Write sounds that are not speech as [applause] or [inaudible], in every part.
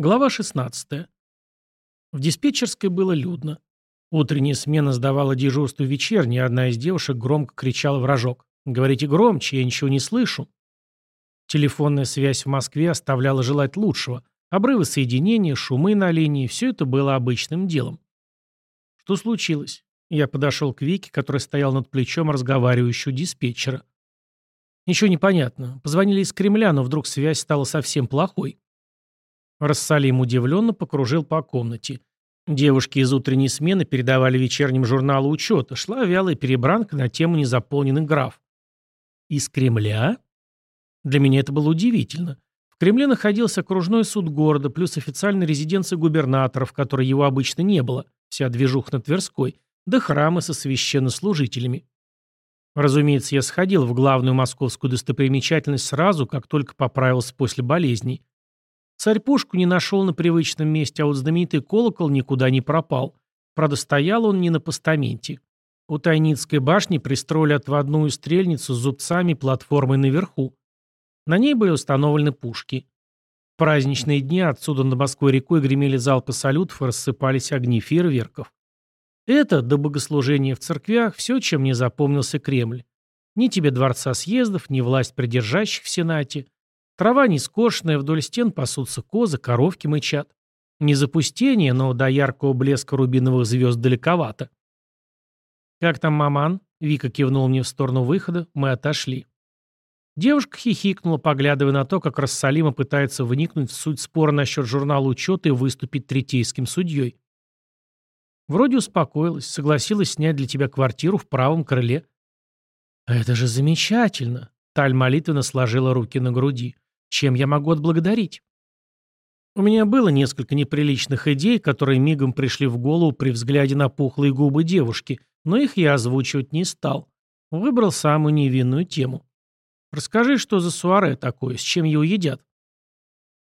Глава 16. В диспетчерской было людно. Утренняя смена сдавала дежурство вечерней, одна из девушек громко кричала в рожок. «Говорите громче, я ничего не слышу». Телефонная связь в Москве оставляла желать лучшего. Обрывы соединения, шумы на линии – все это было обычным делом. Что случилось? Я подошел к Вике, который стоял над плечом разговаривающего диспетчера. Ничего не понятно. Позвонили из Кремля, но вдруг связь стала совсем плохой. Рассалим удивленно покружил по комнате. Девушки из утренней смены передавали вечерним журналу учета. Шла вялая перебранка на тему незаполненных граф. Из Кремля? Для меня это было удивительно. В Кремле находился окружной суд города, плюс официальная резиденция губернатора, в которой его обычно не было, вся движуха на Тверской, да храмы со священнослужителями. Разумеется, я сходил в главную московскую достопримечательность сразу, как только поправился после болезней. Царь пушку не нашел на привычном месте, а вот знаменитый колокол никуда не пропал. Правда, стоял он не на постаменте. У Тайницкой башни пристроили отводную стрельницу с зубцами платформой наверху. На ней были установлены пушки. В праздничные дни отсюда над Москвой рекой гремели залпы салютов и рассыпались огни фейерверков. Это, до богослужения в церквях, все, чем мне запомнился Кремль. Ни тебе дворца съездов, ни власть придержащих в Сенате – Трава не скошенная, вдоль стен пасутся козы, коровки мычат. Не запустение, но до яркого блеска рубиновых звезд далековато. «Как там маман?» — Вика кивнул мне в сторону выхода, мы отошли. Девушка хихикнула, поглядывая на то, как Рассалима пытается вникнуть в суть спора насчет журнала учета и выступить третейским судьей. Вроде успокоилась, согласилась снять для тебя квартиру в правом крыле. «Это же замечательно!» Таль молитвенно сложила руки на груди. Чем я могу отблагодарить? У меня было несколько неприличных идей, которые мигом пришли в голову при взгляде на пухлые губы девушки, но их я озвучивать не стал. Выбрал самую невинную тему. «Расскажи, что за суаре такое, с чем его едят?»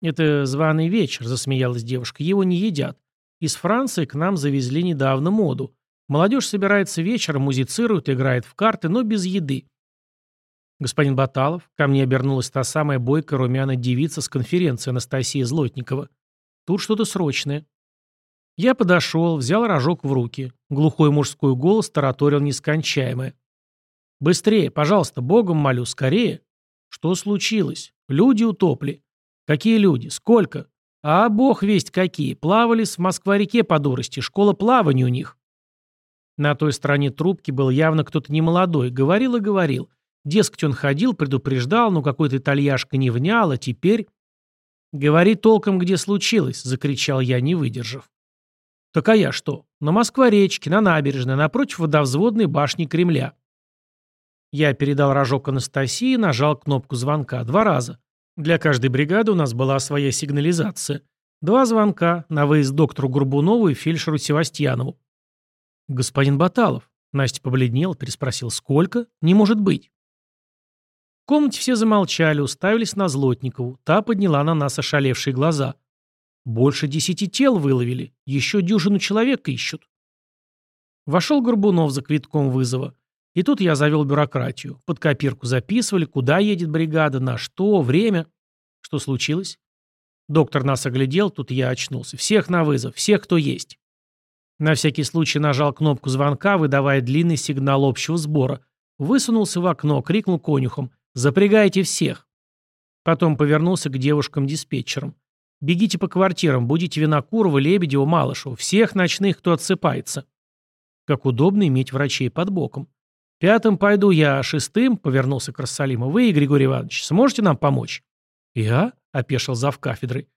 «Это званый вечер», — засмеялась девушка. «Его не едят. Из Франции к нам завезли недавно моду. Молодежь собирается вечером, музицирует, играет в карты, но без еды. «Господин Баталов, ко мне обернулась та самая бойкая румяная девица с конференции Анастасия Злотникова. Тут что-то срочное». Я подошел, взял рожок в руки. Глухой мужской голос тараторил нескончаемое. «Быстрее, пожалуйста, Богом молю, скорее!» «Что случилось? Люди утопли». «Какие люди? Сколько?» «А бог весть какие! Плавали в Москва-реке по дурости, школа плавания у них». На той стороне трубки был явно кто-то немолодой, говорил и говорил. Дескать, он ходил, предупреждал, но какой-то итальяшка не внял, а теперь... «Говори толком, где случилось», — закричал я, не выдержав. «Так а я что? На Москва-речке, на набережной, напротив водовзводной башни Кремля». Я передал рожок Анастасии и нажал кнопку звонка два раза. Для каждой бригады у нас была своя сигнализация. Два звонка на выезд доктору Горбунову и фельдшеру Севастьянову. «Господин Баталов», — Настя побледнел, переспросил, «сколько? Не может быть». В комнате все замолчали, уставились на Злотникову. Та подняла на нас ошалевшие глаза. Больше десяти тел выловили. Еще дюжину человек ищут. Вошел Горбунов за квитком вызова. И тут я завел бюрократию. Под копирку записывали, куда едет бригада, на что, время. Что случилось? Доктор нас оглядел, тут я очнулся. Всех на вызов, всех, кто есть. На всякий случай нажал кнопку звонка, выдавая длинный сигнал общего сбора. Высунулся в окно, крикнул конюхом. «Запрягайте всех!» Потом повернулся к девушкам-диспетчерам. «Бегите по квартирам, будете Винокурова, Лебедева, Малышева, всех ночных, кто отсыпается». Как удобно иметь врачей под боком. «Пятым пойду я, а шестым», — повернулся к Рассалиму. «Вы, Григорий Иванович, сможете нам помочь?» «Я?» — опешил зав кафедры.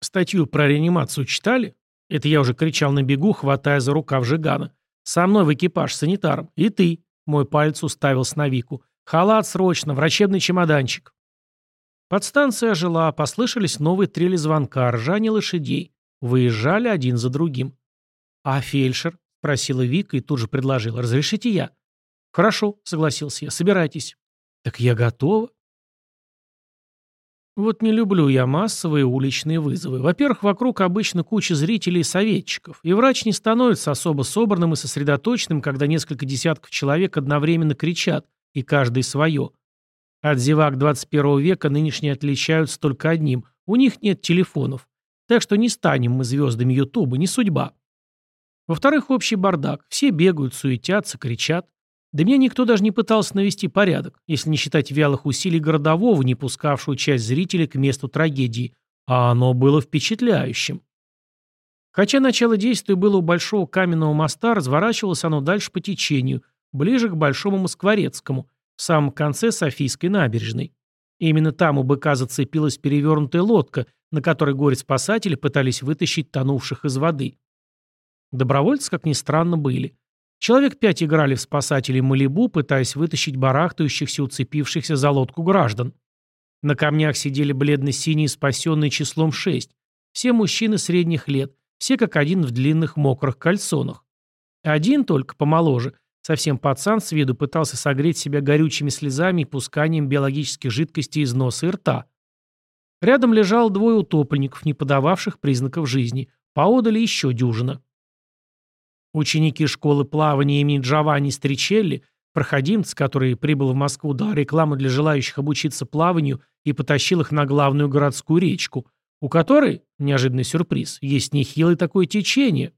«Статью про реанимацию читали?» Это я уже кричал на бегу, хватая за рукав Жигана. «Со мной в экипаж санитаром. И ты!» Мой палец уставил на Вику. «Халат срочно! Врачебный чемоданчик!» Подстанция ожила, послышались новые трели звонка, ржание лошадей. Выезжали один за другим. «А фельдшер?» — спросила Вика и тут же предложила. «Разрешите я?» «Хорошо», — согласился я. «Собирайтесь». «Так я готова». Вот не люблю я массовые уличные вызовы. Во-первых, вокруг обычно куча зрителей и советчиков, и врач не становится особо собранным и сосредоточенным, когда несколько десятков человек одновременно кричат, и каждый свое. От зевак 21 века нынешние отличаются только одним – у них нет телефонов. Так что не станем мы звездами Ютуба, не судьба. Во-вторых, общий бардак. Все бегают, суетятся, кричат. Да меня никто даже не пытался навести порядок, если не считать вялых усилий городового, не пускавшего часть зрителей к месту трагедии. А оно было впечатляющим. Хотя начало действия было у Большого каменного моста, разворачивалось оно дальше по течению, ближе к Большому Москворецкому, в самом конце Софийской набережной. Именно там у быка зацепилась перевернутая лодка, на которой горе-спасатели пытались вытащить тонувших из воды. Добровольцы, как ни странно, были. Человек пять играли в спасателей Малибу, пытаясь вытащить барахтающихся, уцепившихся за лодку граждан. На камнях сидели бледно-синие, спасенные числом шесть. Все мужчины средних лет, все как один в длинных мокрых кальсонах. Один только, помоложе, совсем пацан с виду пытался согреть себя горючими слезами и пусканием биологических жидкостей из носа и рта. Рядом лежал двое утопленников, не подававших признаков жизни. Поодали еще дюжина. Ученики школы плавания имени Джованни Стричелли, проходимец, который прибыл в Москву дал рекламу для желающих обучиться плаванию и потащил их на главную городскую речку, у которой, неожиданный сюрприз, есть нехилое такое течение.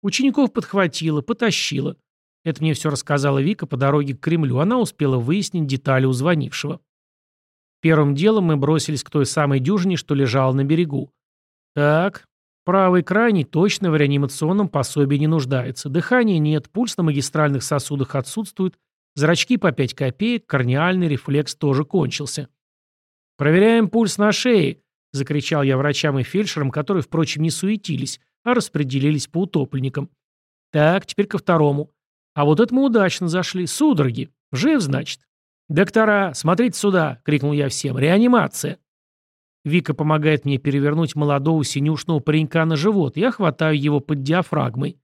Учеников подхватило, потащило. Это мне все рассказала Вика по дороге к Кремлю. Она успела выяснить детали у звонившего. Первым делом мы бросились к той самой дюжине, что лежала на берегу. Так, правый крайний точно в реанимационном пособии не нуждается. Дыхания нет, пульс на магистральных сосудах отсутствует, зрачки по 5 копеек, корниальный рефлекс тоже кончился. «Проверяем пульс на шее», — закричал я врачам и фельдшерам, которые, впрочем, не суетились, а распределились по утопленникам. «Так, теперь ко второму. А вот это мы удачно зашли. Судороги. Жив, значит?» «Доктора, смотрите сюда!» — крикнул я всем. «Реанимация!» Вика помогает мне перевернуть молодого синюшного паренька на живот. Я хватаю его под диафрагмой.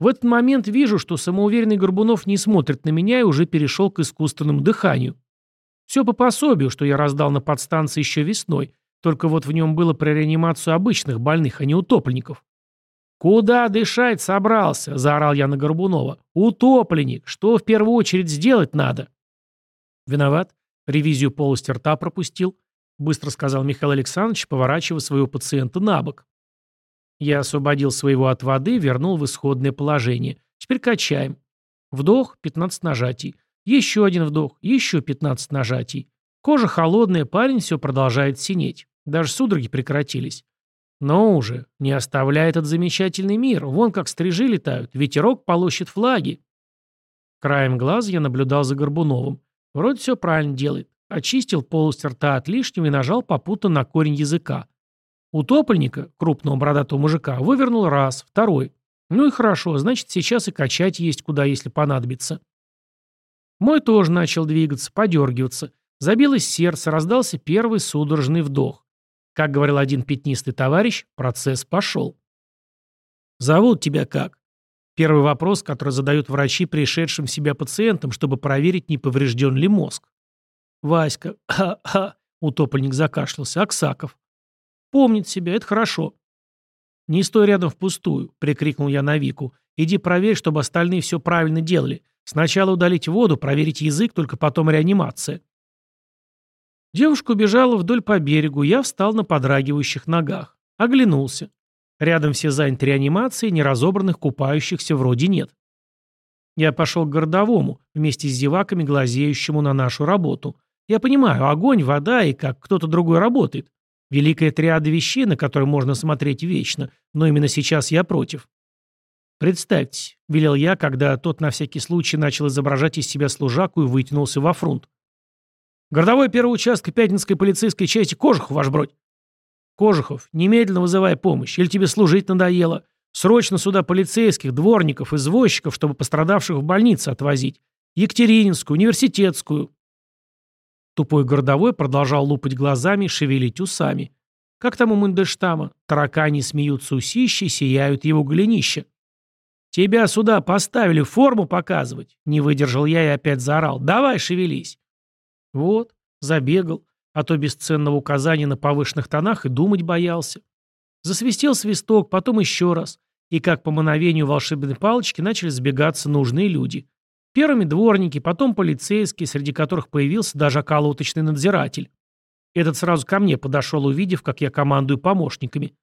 В этот момент вижу, что самоуверенный Горбунов не смотрит на меня и уже перешел к искусственному дыханию. Все по пособию, что я раздал на подстанции еще весной, только вот в нем было про реанимацию обычных больных, а не утопленников. «Куда дышать собрался?» – заорал я на Горбунова. «Утопленник! Что в первую очередь сделать надо?» «Виноват. Ревизию полости рта пропустил», — быстро сказал Михаил Александрович, поворачивая своего пациента на бок. Я освободил своего от воды, вернул в исходное положение. Теперь качаем. Вдох, 15 нажатий. Еще один вдох, еще 15 нажатий. Кожа холодная, парень все продолжает синеть. Даже судороги прекратились. Но уже, не оставляй этот замечательный мир. Вон как стрижи летают, ветерок полощет флаги. Краем глаз я наблюдал за Горбуновым. Вроде все правильно делает. Очистил полость рта от лишнего и нажал попутно на корень языка. Утопленника, крупного бородатого мужика, вывернул раз, второй. Ну и хорошо, значит, сейчас и качать есть куда, если понадобится. Мой тоже начал двигаться, подергиваться. Забилось сердце, раздался первый судорожный вдох. Как говорил один пятнистый товарищ, процесс пошел. «Зовут тебя как?» Первый вопрос, который задают врачи пришедшим в себя пациентам, чтобы проверить, не поврежден ли мозг. Васька, [laughs] ха-ха, утопленник закашлялся, Аксаков. Помнит себя, это хорошо. Не стой рядом впустую, прикрикнул я на Вику. Иди проверь, чтобы остальные все правильно делали. Сначала удалить воду, проверить язык, только потом реанимация. Девушка убежала вдоль по берегу, я встал на подрагивающих ногах. Оглянулся. Рядом все заняты реанимацией, неразобранных купающихся вроде нет. Я пошел к городовому, вместе с зеваками, глазеющему на нашу работу. Я понимаю, огонь, вода и как кто-то другой работает. Великая триада вещей, на которые можно смотреть вечно, но именно сейчас я против. «Представьте», — велел я, когда тот на всякий случай начал изображать из себя служаку и вытянулся во фронт. «Городовой первого участка Пятницкой полицейской части Кожухов, ваш бродь!» Кожухов, немедленно вызывай помощь, или тебе служить надоело. Срочно сюда полицейских, дворников, извозчиков, чтобы пострадавших в больницу отвозить. Екатерининскую, университетскую. Тупой городовой продолжал лупать глазами шевелить усами. Как там у Мандельштама? Таракани смеются усищи, сияют его голенища. «Тебя сюда поставили форму показывать!» Не выдержал я и опять заорал. «Давай, шевелись!» Вот, забегал а то бесценного указания на повышенных тонах и думать боялся. Засвистел свисток, потом еще раз, и как по мановению волшебной палочки начали сбегаться нужные люди. Первыми дворники, потом полицейские, среди которых появился даже околоточный надзиратель. Этот сразу ко мне подошел, увидев, как я командую помощниками.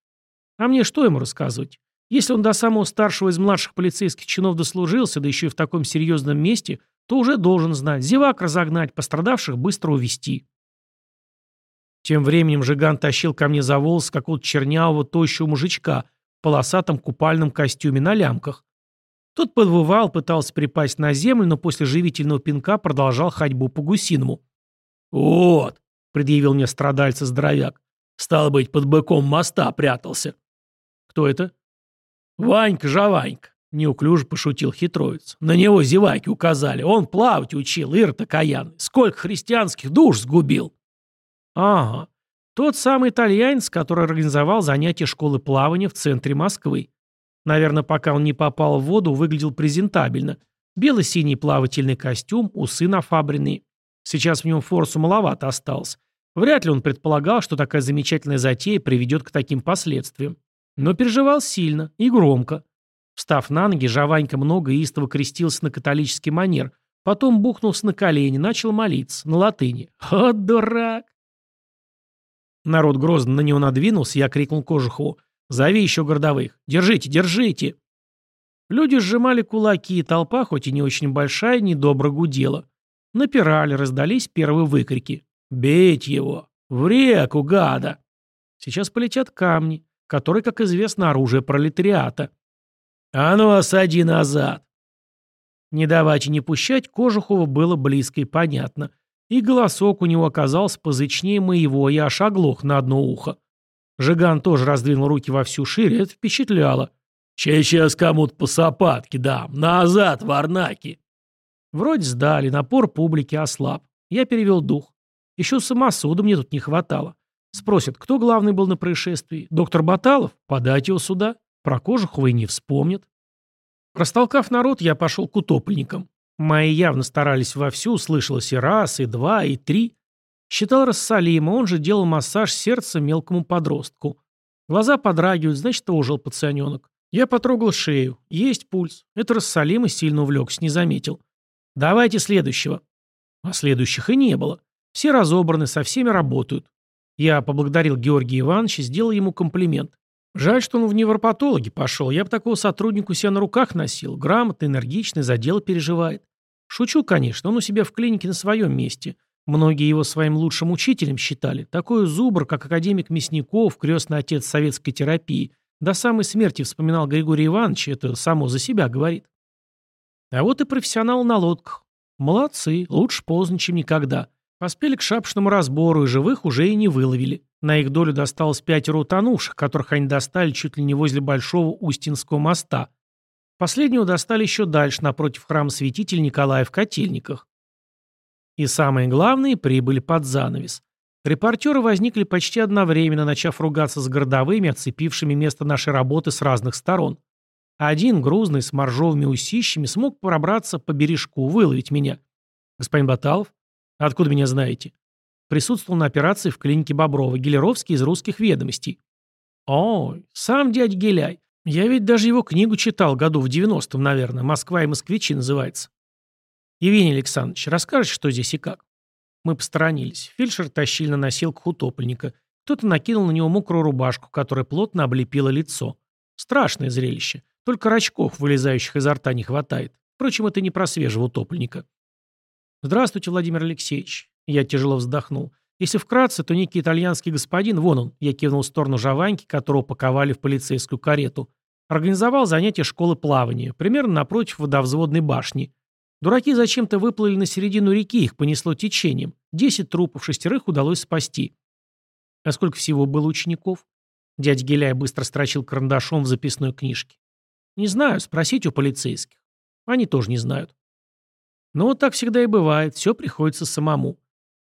А мне что ему рассказывать? Если он до самого старшего из младших полицейских чинов дослужился, да еще и в таком серьезном месте, то уже должен знать. Зевак разогнать, пострадавших быстро увести. Тем временем Жиган тащил ко мне за волос какого-то чернявого, тощего мужичка в полосатом купальном костюме на лямках. Тот подвывал, пытался припасть на землю, но после живительного пинка продолжал ходьбу по гусиному. «Вот», — предъявил мне страдальца здоровяк, — «стало быть, под быком моста прятался». «Кто это?» «Ванька, Жаванька», — неуклюже пошутил хитроец. «На него зеваки указали. Он плавать учил, Ир Каян. Сколько христианских душ сгубил!» «Ага. Тот самый итальянец, который организовал занятия школы плавания в центре Москвы. Наверное, пока он не попал в воду, выглядел презентабельно. Бело-синий плавательный костюм, усы нафабренные. Сейчас в нем форсу маловато осталось. Вряд ли он предполагал, что такая замечательная затея приведет к таким последствиям. Но переживал сильно и громко. Встав на ноги, Жаванька много истово крестился на католический манер, потом бухнулся на колени, начал молиться, на латыни. [laughs] «О, дурак!» Народ грозно на него надвинулся, я крикнул Кожухову. «Зови еще городовых! Держите, держите!» Люди сжимали кулаки, и толпа, хоть и не очень большая, недобро гудела. Напирали, раздались первые выкрики. «Бейте его! В реку, гада!» Сейчас полетят камни, которые, как известно, оружие пролетариата. «А ну, осади назад!» Не давать и не пущать Кожухова было близко и понятно. И голосок у него оказался позычнее моего, я аж оглох на одно ухо. Жиган тоже раздвинул руки во всю шире, это впечатляло. «Сейчас кому-то по сапатке дам! Назад, варнаки!» Вроде сдали, напор публики ослаб. Я перевел дух. Еще самосуда мне тут не хватало. Спросят, кто главный был на происшествии? Доктор Баталов? Подать его сюда. Про Кожухова и не вспомнят. Растолкав народ, я пошел к утопленникам. Мои явно старались вовсю, слышалось и раз, и два, и три. Считал Рассалима, он же делал массаж сердца мелкому подростку. Глаза подрагивают, значит, ожил пацаненок. Я потрогал шею. Есть пульс. Это Рассалима сильно увлекся, не заметил. Давайте следующего. А следующих и не было. Все разобраны, со всеми работают. Я поблагодарил Георгия Ивановича, сделал ему комплимент. Жаль, что он в невропатологи пошел. Я бы такого сотрудника у себя на руках носил. Грамотный, энергичный, за дело переживает. Шучу, конечно, он у себя в клинике на своем месте. Многие его своим лучшим учителем считали. Такой зубр, как академик Мясников, крестный отец советской терапии, до самой смерти вспоминал Григорий Иванович, это само за себя говорит. А вот и профессионал на лодках. Молодцы, лучше поздно, чем никогда. Поспели к шапшному разбору, и живых уже и не выловили. На их долю досталось пятеро утонувших, которых они достали чуть ли не возле Большого Устинского моста. Последнего достали еще дальше, напротив храма святителя Николая в Котельниках. И самое главное, прибыли под занавес. Репортеры возникли почти одновременно, начав ругаться с городовыми, отцепившими место нашей работы с разных сторон. Один, грузный, с моржовыми усищами, смог пробраться по бережку, выловить меня. «Господин Баталов? Откуда меня знаете?» Присутствовал на операции в клинике Боброва, Гелеровский из русских ведомостей. Ой, сам дядь Геляй. Я ведь даже его книгу читал году в 90-м, наверное. «Москва и москвичи» называется. Евгений Александрович, расскажешь, что здесь и как? Мы посторонились. Фельдшер тащили на носилках утопленника. Кто-то накинул на него мокрую рубашку, которая плотно облепила лицо. Страшное зрелище. Только рачков, вылезающих изо рта, не хватает. Впрочем, это не про свежего утопленника. «Здравствуйте, Владимир Алексеевич». Я тяжело вздохнул. Если вкратце, то некий итальянский господин, вон он, я кивнул в сторону Жаваньки, которого паковали в полицейскую карету, организовал занятие школы плавания, примерно напротив водовзводной башни. Дураки зачем-то выплыли на середину реки, их понесло течением. Десять трупов, шестерых удалось спасти. А сколько всего было учеников? Дядя Геляй быстро строчил карандашом в записной книжке. Не знаю, спросить у полицейских. Они тоже не знают. Но так всегда и бывает, все приходится самому.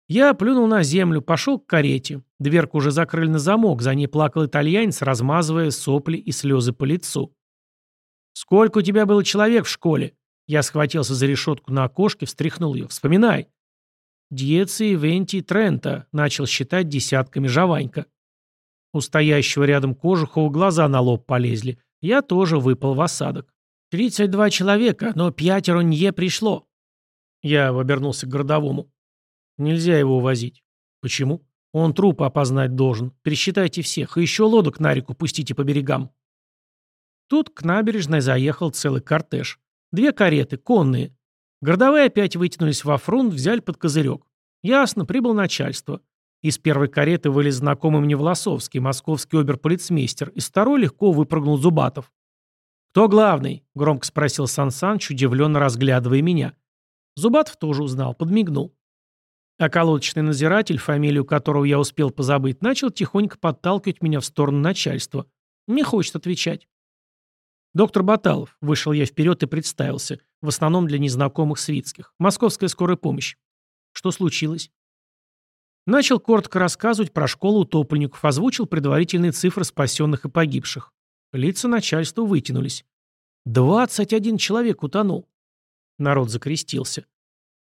Я плюнул на землю, пошел к карете. Дверку уже закрыли на замок, за ней плакал итальянец, размазывая сопли и слезы по лицу. «Сколько у тебя было человек в школе?» Я схватился за решетку на окошке, встряхнул ее. «Вспоминай». «Диеци, Венти, Трента», — начал считать десятками Жаванька. У стоящего рядом Кожухова глаза на лоб полезли. Я тоже выпал в осадок. «Тридцать два человека, но пятеро не пришло». Я обернулся к городовому. Нельзя его увозить. Почему? Он трупы опознать должен. Пересчитайте всех. И еще лодок на реку пустите по берегам. Тут к набережной заехал целый кортеж. Две кареты, конные. Городовые опять вытянулись во фронт, взяли под козырек. Ясно, прибыл начальство. Из первой кареты вылез знакомый мне Волосовский, московский оберполицмейстер. Из второй легко выпрыгнул Зубатов. «Кто главный?» — громко спросил Сан Саныч, удивленно разглядывая меня. Зубатов тоже узнал, подмигнул. А надзиратель, фамилию которого я успел позабыть, начал тихонько подталкивать меня в сторону начальства. Не хочет отвечать. «Доктор Баталов», — вышел я вперед и представился, в основном для незнакомых свитских. «Московская скорая помощь». «Что случилось?» Начал коротко рассказывать про школу утопленников, озвучил предварительные цифры спасенных и погибших. Лица начальства вытянулись. «Двадцать один человек утонул». Народ закрестился.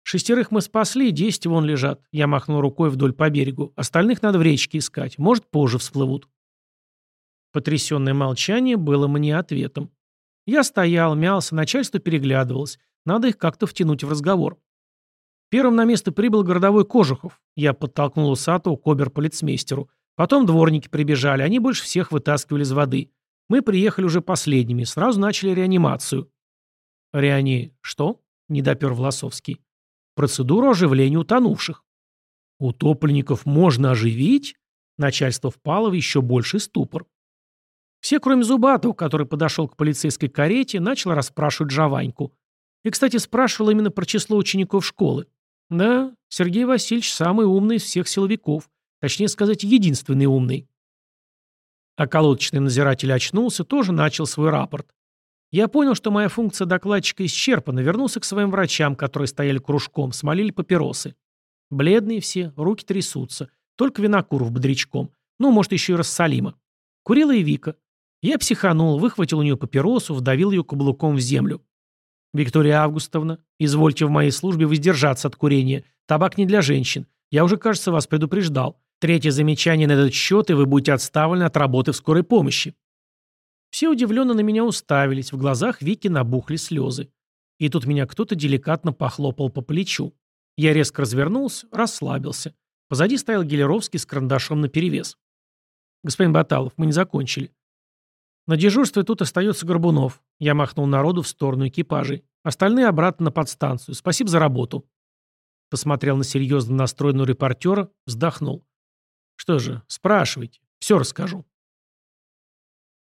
Шестерых мы спасли, десять вон лежат. Я махнул рукой вдоль по берегу. Остальных надо в речке искать. Может, позже всплывут. Потрясенное молчание было мне ответом. Я стоял, мялся, начальство переглядывалось. Надо их как-то втянуть в разговор. Первым на место прибыл городовой Кожухов. Я подтолкнул усатого к оберполицмейстеру. Потом дворники прибежали, они больше всех вытаскивали из воды. Мы приехали уже последними, сразу начали реанимацию. «Реани... что?» — недопер Власовский. Процедуру оживления утонувших. Утопленников можно оживить? Начальство впало в еще больший ступор. Все, кроме Зубатова, который подошел к полицейской карете, начал расспрашивать Жаваньку. И, кстати, спрашивал именно про число учеников школы. Да, Сергей Васильевич самый умный из всех силовиков. Точнее сказать, единственный умный. А колодочный надзиратель очнулся, тоже начал свой рапорт. Я понял, что моя функция докладчика исчерпана, вернулся к своим врачам, которые стояли кружком, смолили папиросы. Бледные все, руки трясутся. Только Винокуров бодрячком. Ну, может, еще и Рассалима. Курила и Вика. Я психанул, выхватил у нее папиросу, вдавил ее каблуком в землю. «Виктория Августовна, извольте в моей службе воздержаться от курения. Табак не для женщин. Я уже, кажется, вас предупреждал. Третье замечание на этот счет, и вы будете отставлены от работы в скорой помощи». Все удивленно на меня уставились, в глазах Вики набухли слезы. И тут меня кто-то деликатно похлопал по плечу. Я резко развернулся, расслабился. Позади стоял Гелеровский с карандашом наперевес. «Господин Баталов, мы не закончили». «На дежурстве тут остается Горбунов». Я махнул народу в сторону экипажей. «Остальные обратно на подстанцию. Спасибо за работу». Посмотрел на серьезно настроенного репортера, вздохнул. «Что же, спрашивайте. Все расскажу».